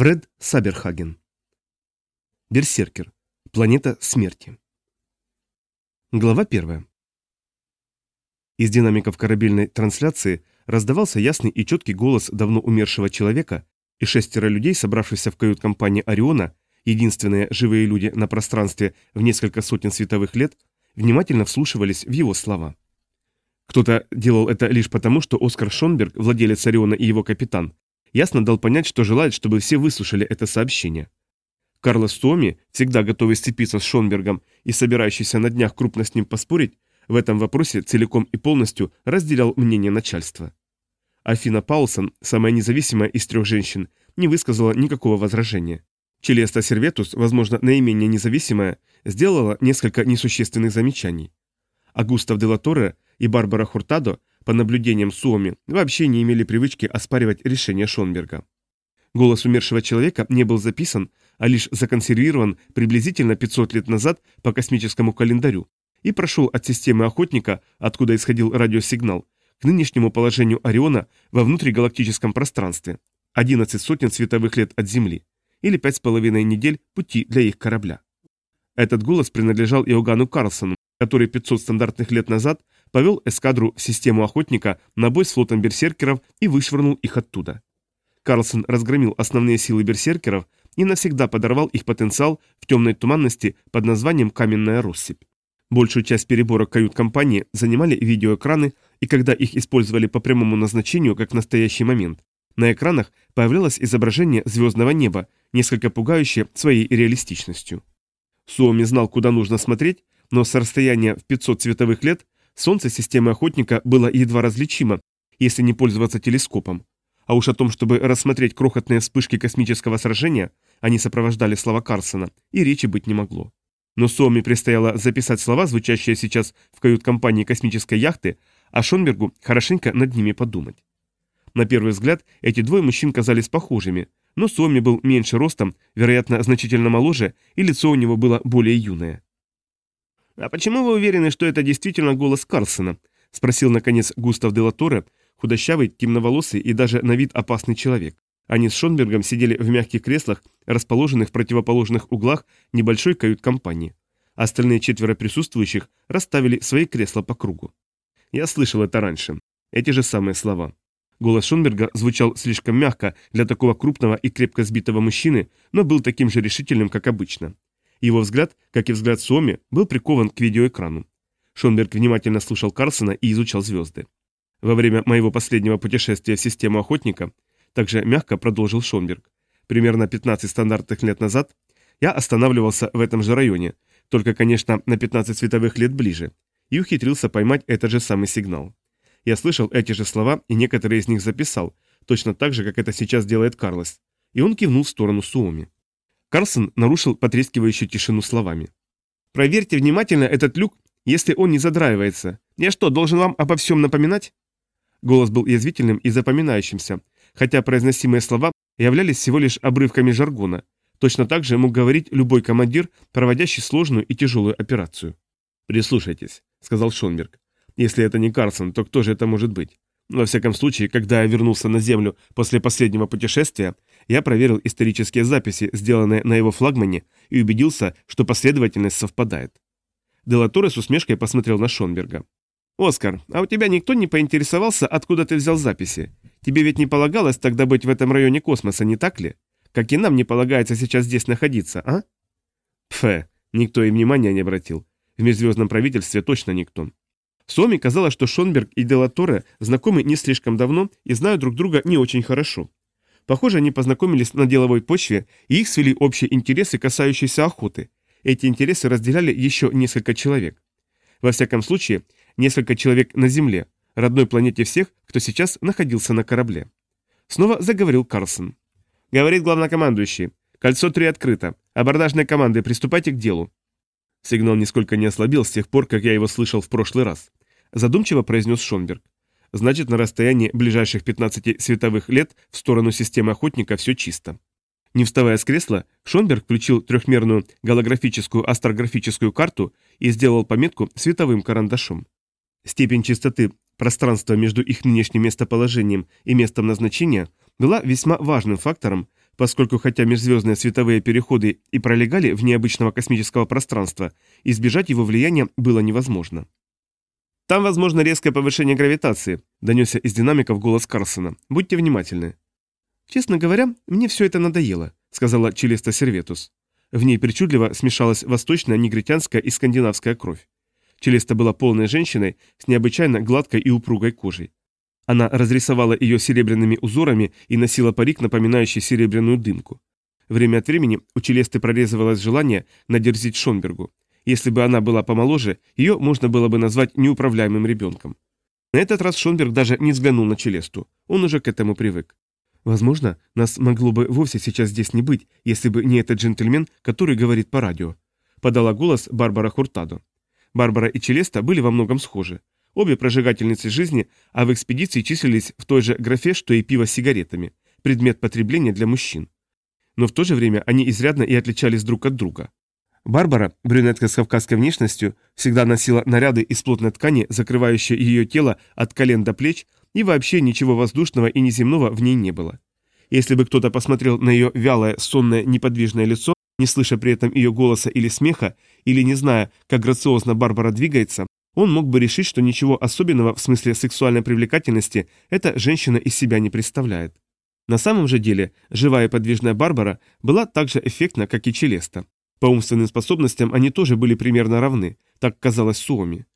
Фред Саберхаген. Берсеркер. Планета смерти. Глава первая. Из динамиков корабельной трансляции раздавался ясный и четкий голос давно умершего человека, и шестеро людей, собравшихся в кают-компании Ориона, единственные живые люди на пространстве в несколько сотен световых лет, внимательно вслушивались в его слова. Кто-то делал это лишь потому, что Оскар Шонберг, владелец Ориона и его капитан, ясно дал понять, что желает, чтобы все выслушали это сообщение. Карлос Томи, всегда готовый сцепиться с Шонбергом и собирающийся на днях крупно с ним поспорить, в этом вопросе целиком и полностью разделял мнение начальства. Афина Паулсон, самая независимая из трех женщин, не высказала никакого возражения. Челеста Серветус, возможно, наименее независимая, сделала несколько несущественных замечаний. А Густав Делаторе и Барбара Хуртадо по наблюдениям Суоми, вообще не имели привычки оспаривать решение Шонберга. Голос умершего человека не был записан, а лишь законсервирован приблизительно 500 лет назад по космическому календарю и прошел от системы охотника, откуда исходил радиосигнал, к нынешнему положению Ориона во внутригалактическом пространстве, 11 сотен световых лет от Земли, или 5,5 недель пути для их корабля. Этот голос принадлежал Иоганну Карлсону, который 500 стандартных лет назад повел эскадру в систему охотника на бой с флотом берсеркеров и вышвырнул их оттуда. Карлсон разгромил основные силы берсеркеров и навсегда подорвал их потенциал в темной туманности под названием «Каменная россыпь». Большую часть перебора кают-компании занимали видеоэкраны, и когда их использовали по прямому назначению, как в настоящий момент, на экранах появлялось изображение звездного неба, несколько пугающее своей реалистичностью. Суоми знал, куда нужно смотреть, но с расстояния в 500 световых лет Солнце системы охотника было едва различимо, если не пользоваться телескопом. А уж о том, чтобы рассмотреть крохотные вспышки космического сражения, они сопровождали слова Карсона, и речи быть не могло. Но Соми предстояло записать слова, звучащие сейчас в кают-компании космической яхты, а Шонбергу хорошенько над ними подумать. На первый взгляд эти двое мужчин казались похожими, но Соми был меньше ростом, вероятно, значительно моложе, и лицо у него было более юное. «А почему вы уверены, что это действительно голос Карлсона?» – спросил, наконец, Густав Делаторе, худощавый, темноволосый и даже на вид опасный человек. Они с Шонбергом сидели в мягких креслах, расположенных в противоположных углах небольшой кают-компании. Остальные четверо присутствующих расставили свои кресла по кругу. Я слышал это раньше. Эти же самые слова. Голос Шонберга звучал слишком мягко для такого крупного и крепко сбитого мужчины, но был таким же решительным, как обычно. Его взгляд, как и взгляд Суоми, был прикован к видеоэкрану. Шонберг внимательно слушал Карсона и изучал звезды. Во время моего последнего путешествия в систему охотника, также мягко продолжил Шонберг, примерно 15 стандартных лет назад, я останавливался в этом же районе, только, конечно, на 15 световых лет ближе, и ухитрился поймать этот же самый сигнал. Я слышал эти же слова и некоторые из них записал, точно так же, как это сейчас делает Карлос. И он кивнул в сторону Суоми. Карлсон нарушил потрескивающую тишину словами. «Проверьте внимательно этот люк, если он не задраивается. Я что, должен вам обо всем напоминать?» Голос был язвительным и запоминающимся, хотя произносимые слова являлись всего лишь обрывками жаргона. Точно так же мог говорить любой командир, проводящий сложную и тяжелую операцию. «Прислушайтесь», — сказал Шонберг. «Если это не Карсон, то кто же это может быть? Во всяком случае, когда я вернулся на Землю после последнего путешествия, я проверил исторические записи, сделанные на его флагмане, и убедился, что последовательность совпадает. Делаторе с усмешкой посмотрел на Шонберга. «Оскар, а у тебя никто не поинтересовался, откуда ты взял записи? Тебе ведь не полагалось тогда быть в этом районе космоса, не так ли? Как и нам не полагается сейчас здесь находиться, а?» Пфе, никто и внимания не обратил. В межзвездном правительстве точно никто. Соме казалось, что Шонберг и Делаторе знакомы не слишком давно и знают друг друга не очень хорошо. Похоже, они познакомились на деловой почве, и их свели общие интересы, касающиеся охоты. Эти интересы разделяли еще несколько человек. Во всяком случае, несколько человек на Земле, родной планете всех, кто сейчас находился на корабле. Снова заговорил Карлсон. Говорит главнокомандующий. Кольцо 3 открыто. Абордажные команды, приступайте к делу. Сигнал нисколько не ослабил с тех пор, как я его слышал в прошлый раз задумчиво произнес Шонберг. Значит, на расстоянии ближайших 15 световых лет в сторону системы охотника все чисто. Не вставая с кресла, Шонберг включил трехмерную голографическую астрографическую карту и сделал пометку световым карандашом. Степень чистоты пространства между их нынешним местоположением и местом назначения была весьма важным фактором, поскольку хотя межзвездные световые переходы и пролегали в необычного космического пространства, избежать его влияния было невозможно. Там возможно резкое повышение гравитации», — донесся из динамиков голос Карсона. «Будьте внимательны». «Честно говоря, мне все это надоело», — сказала Челеста Серветус. В ней причудливо смешалась восточная, негритянская и скандинавская кровь. Челеста была полной женщиной с необычайно гладкой и упругой кожей. Она разрисовала ее серебряными узорами и носила парик, напоминающий серебряную дымку. Время от времени у Челесты прорезывалось желание надерзить Шонбергу, если бы она была помоложе, ее можно было бы назвать неуправляемым ребенком. На этот раз Шонберг даже не взглянул на Челесту. Он уже к этому привык. Возможно, нас могло бы вовсе сейчас здесь не быть, если бы не этот джентльмен, который говорит по радио. Подала голос Барбара Хуртадо. Барбара и Челеста были во многом схожи. Обе прожигательницы жизни, а в экспедиции числились в той же графе, что и пиво с сигаретами, предмет потребления для мужчин. Но в то же время они изрядно и отличались друг от друга. Барбара, брюнетка с кавказской внешностью, всегда носила наряды из плотной ткани, закрывающие ее тело от колен до плеч, и вообще ничего воздушного и неземного в ней не было. Если бы кто-то посмотрел на ее вялое, сонное, неподвижное лицо, не слыша при этом ее голоса или смеха, или не зная, как грациозно Барбара двигается, он мог бы решить, что ничего особенного в смысле сексуальной привлекательности эта женщина из себя не представляет. На самом же деле, живая и подвижная Барбара была так же эффектна, как и Челеста. По умственным способностям они тоже были примерно равны, так казалось Суоми.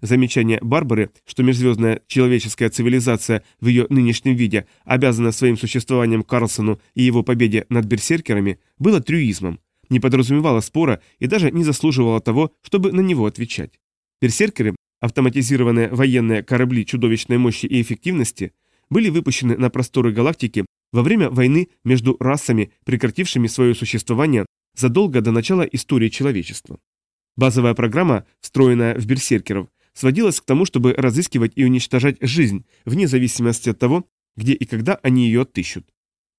Замечание Барбары, что межзвездная человеческая цивилизация в ее нынешнем виде обязана своим существованием Карлсону и его победе над берсеркерами, было трюизмом, не подразумевало спора и даже не заслуживало того, чтобы на него отвечать. Берсеркеры, автоматизированные военные корабли чудовищной мощи и эффективности, были выпущены на просторы галактики во время войны между расами, прекратившими свое существование задолго до начала истории человечества. Базовая программа, встроенная в берсеркеров, сводилась к тому, чтобы разыскивать и уничтожать жизнь, вне зависимости от того, где и когда они ее отыщут.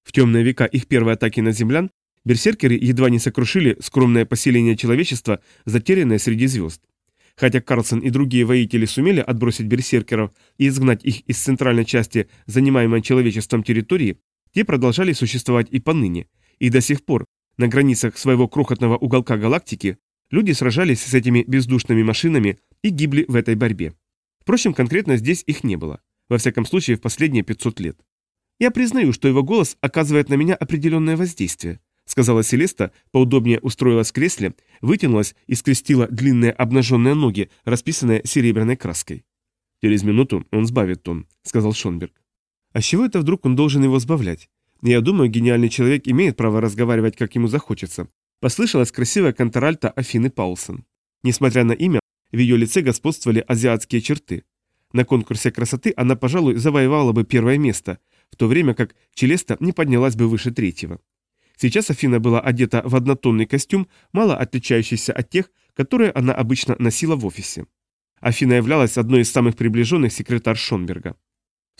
В темные века их первой атаки на землян берсеркеры едва не сокрушили скромное поселение человечества, затерянное среди звезд. Хотя Карлсон и другие воители сумели отбросить берсеркеров и изгнать их из центральной части, занимаемой человечеством территории, те продолжали существовать и поныне, и до сих пор, на границах своего крохотного уголка галактики люди сражались с этими бездушными машинами и гибли в этой борьбе. Впрочем, конкретно здесь их не было. Во всяком случае, в последние 500 лет. «Я признаю, что его голос оказывает на меня определенное воздействие», сказала Селеста, поудобнее устроилась в кресле, вытянулась и скрестила длинные обнаженные ноги, расписанные серебряной краской. «Через минуту он сбавит тон», — сказал Шонберг. «А с чего это вдруг он должен его сбавлять? Я думаю, гениальный человек имеет право разговаривать, как ему захочется. Послышалась красивая контральта Афины Паулсон. Несмотря на имя, в ее лице господствовали азиатские черты. На конкурсе красоты она, пожалуй, завоевала бы первое место, в то время как Челеста не поднялась бы выше третьего. Сейчас Афина была одета в однотонный костюм, мало отличающийся от тех, которые она обычно носила в офисе. Афина являлась одной из самых приближенных секретарь Шонберга.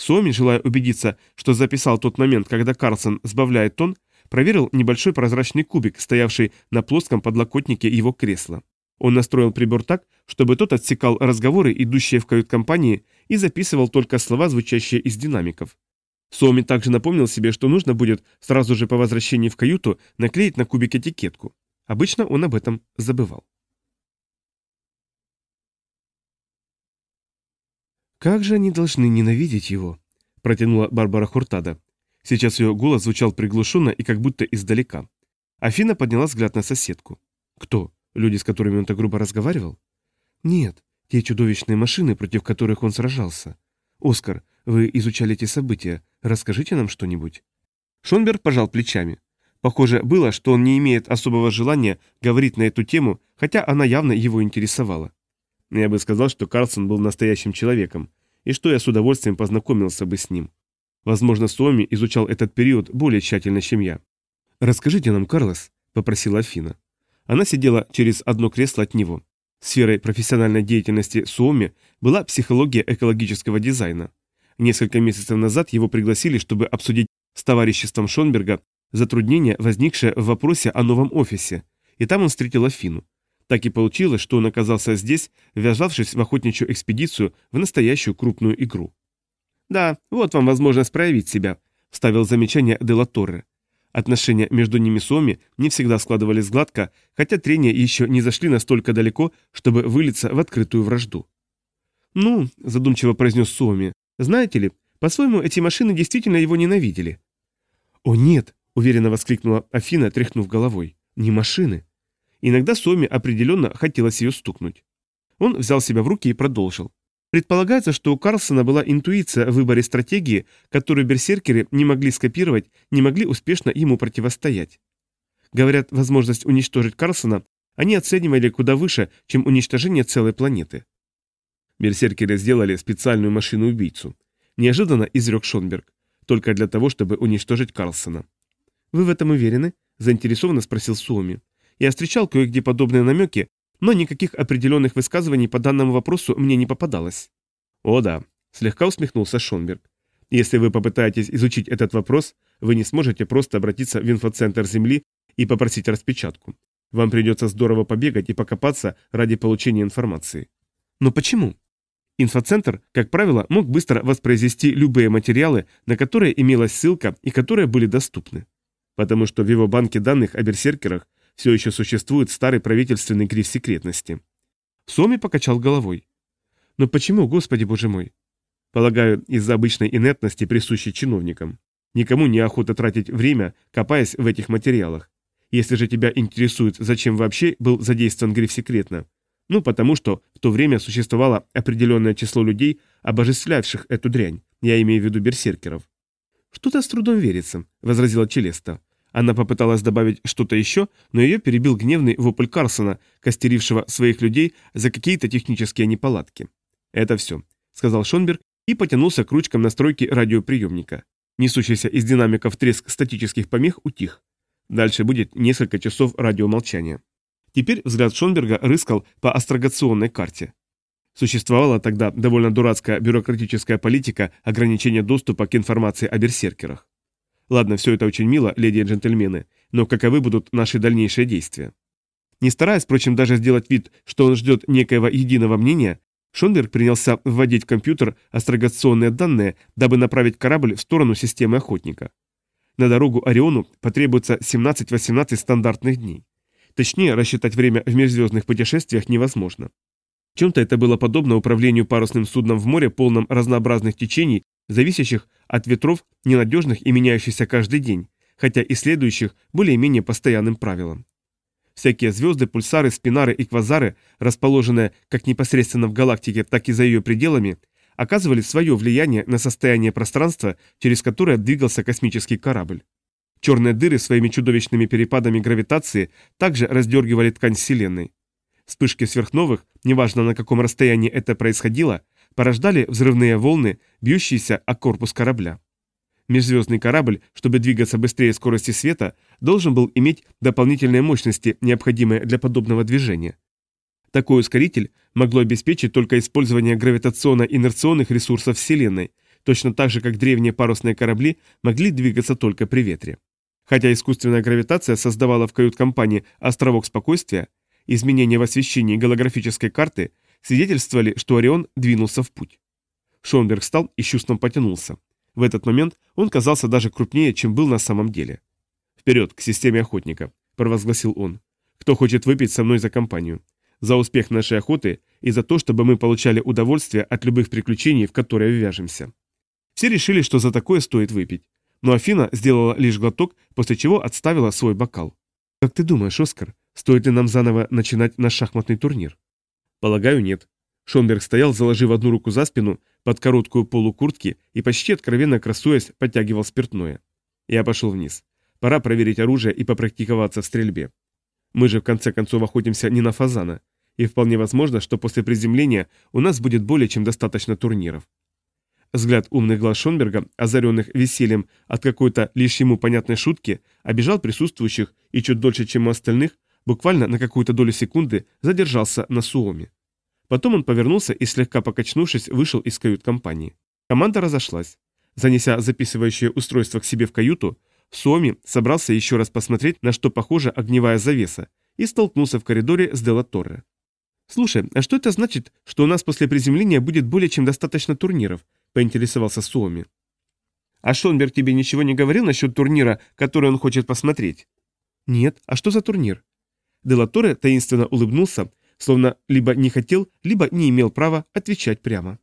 Суоми, желая убедиться, что записал тот момент, когда Карлсон сбавляет тон, проверил небольшой прозрачный кубик, стоявший на плоском подлокотнике его кресла. Он настроил прибор так, чтобы тот отсекал разговоры, идущие в кают-компании, и записывал только слова, звучащие из динамиков. Суоми также напомнил себе, что нужно будет сразу же по возвращении в каюту наклеить на кубик этикетку. Обычно он об этом забывал. «Как же они должны ненавидеть его?» – протянула Барбара Хуртада. Сейчас ее голос звучал приглушенно и как будто издалека. Афина подняла взгляд на соседку. «Кто? Люди, с которыми он так грубо разговаривал?» «Нет, те чудовищные машины, против которых он сражался. Оскар, вы изучали эти события. Расскажите нам что-нибудь». Шонберг пожал плечами. Похоже было, что он не имеет особого желания говорить на эту тему, хотя она явно его интересовала. Я бы сказал, что Карлсон был настоящим человеком, и что я с удовольствием познакомился бы с ним. Возможно, Суоми изучал этот период более тщательно, чем я. «Расскажите нам, Карлос», — попросила Афина. Она сидела через одно кресло от него. Сферой профессиональной деятельности Суоми была психология экологического дизайна. Несколько месяцев назад его пригласили, чтобы обсудить с товариществом Шонберга затруднения, возникшие в вопросе о новом офисе, и там он встретил Афину. Так и получилось, что он оказался здесь, ввязавшись в охотничью экспедицию в настоящую крупную игру. «Да, вот вам возможность проявить себя», — вставил замечание Дела Торре. Отношения между ними с Оми не всегда складывались гладко, хотя трения еще не зашли настолько далеко, чтобы вылиться в открытую вражду. «Ну», — задумчиво произнес Суоми, — «знаете ли, по-своему эти машины действительно его ненавидели». «О нет!» — уверенно воскликнула Афина, тряхнув головой. «Не машины!» Иногда Соме определенно хотелось ее стукнуть. Он взял себя в руки и продолжил. Предполагается, что у Карлсона была интуиция в выборе стратегии, которую берсеркеры не могли скопировать, не могли успешно ему противостоять. Говорят, возможность уничтожить Карлсона они оценивали куда выше, чем уничтожение целой планеты. Берсеркеры сделали специальную машину-убийцу. Неожиданно изрек Шонберг. Только для того, чтобы уничтожить Карлсона. «Вы в этом уверены?» – заинтересованно спросил Суоми. Я встречал кое-где подобные намеки, но никаких определенных высказываний по данному вопросу мне не попадалось. О да, слегка усмехнулся Шонберг. Если вы попытаетесь изучить этот вопрос, вы не сможете просто обратиться в инфоцентр Земли и попросить распечатку. Вам придется здорово побегать и покопаться ради получения информации. Но почему? Инфоцентр, как правило, мог быстро воспроизвести любые материалы, на которые имелась ссылка и которые были доступны. Потому что в его банке данных о берсеркерах все еще существует старый правительственный гриф секретности. Соми покачал головой. Но почему, господи боже мой? Полагаю, из-за обычной инертности, присущей чиновникам. Никому не охота тратить время, копаясь в этих материалах. Если же тебя интересует, зачем вообще был задействован гриф секретно, ну, потому что в то время существовало определенное число людей, обожествлявших эту дрянь. Я имею в виду берсеркеров. «Что-то с трудом верится», — возразила Челеста. Она попыталась добавить что-то еще, но ее перебил гневный вопль Карсона, костерившего своих людей за какие-то технические неполадки. «Это все», — сказал Шонберг и потянулся к ручкам настройки радиоприемника. Несущийся из динамиков треск статических помех утих. Дальше будет несколько часов радиомолчания. Теперь взгляд Шонберга рыскал по астрогационной карте. Существовала тогда довольно дурацкая бюрократическая политика ограничения доступа к информации о берсеркерах. Ладно, все это очень мило, леди и джентльмены, но каковы будут наши дальнейшие действия? Не стараясь, впрочем, даже сделать вид, что он ждет некоего единого мнения, Шонберг принялся вводить в компьютер астрогационные данные, дабы направить корабль в сторону системы охотника. На дорогу Ориону потребуется 17-18 стандартных дней. Точнее, рассчитать время в межзвездных путешествиях невозможно. Чем-то это было подобно управлению парусным судном в море, полном разнообразных течений зависящих от ветров, ненадежных и меняющихся каждый день, хотя и следующих более-менее постоянным правилам. Всякие звезды, пульсары, спинары и квазары, расположенные как непосредственно в галактике, так и за ее пределами, оказывали свое влияние на состояние пространства, через которое двигался космический корабль. Черные дыры своими чудовищными перепадами гравитации также раздергивали ткань Вселенной. Вспышки сверхновых, неважно на каком расстоянии это происходило, порождали взрывные волны, бьющиеся о корпус корабля. Межзвездный корабль, чтобы двигаться быстрее скорости света, должен был иметь дополнительные мощности, необходимые для подобного движения. Такой ускоритель могло обеспечить только использование гравитационно-инерционных ресурсов Вселенной, точно так же, как древние парусные корабли могли двигаться только при ветре. Хотя искусственная гравитация создавала в кают-компании островок спокойствия, изменения в освещении голографической карты – свидетельствовали, что Орион двинулся в путь. Шонберг встал и с чувством потянулся. В этот момент он казался даже крупнее, чем был на самом деле. «Вперед, к системе охотника», – провозгласил он. «Кто хочет выпить со мной за компанию? За успех нашей охоты и за то, чтобы мы получали удовольствие от любых приключений, в которые ввяжемся». Все решили, что за такое стоит выпить. Но Афина сделала лишь глоток, после чего отставила свой бокал. «Как ты думаешь, Оскар, стоит ли нам заново начинать наш шахматный турнир?» Полагаю, нет. Шонберг стоял, заложив одну руку за спину под короткую полу куртки и почти откровенно красуясь, подтягивал спиртное. Я пошел вниз. Пора проверить оружие и попрактиковаться в стрельбе. Мы же в конце концов охотимся не на фазана, и вполне возможно, что после приземления у нас будет более чем достаточно турниров. Взгляд умных глаз Шонберга, озаренных весельем от какой-то лишь ему понятной шутки, обижал присутствующих и чуть дольше, чем у остальных, Буквально на какую-то долю секунды задержался на Суоме. Потом он повернулся и, слегка покачнувшись, вышел из кают-компании. Команда разошлась. Занеся записывающее устройство к себе в каюту, Суоми собрался еще раз посмотреть, на что похожа огневая завеса, и столкнулся в коридоре с Делла Торре. «Слушай, а что это значит, что у нас после приземления будет более чем достаточно турниров?» – поинтересовался Суоми. «А Шонберг тебе ничего не говорил насчет турнира, который он хочет посмотреть?» «Нет, а что за турнир?» Делаторе таинственно улыбнулся, словно либо не хотел, либо не имел права отвечать прямо.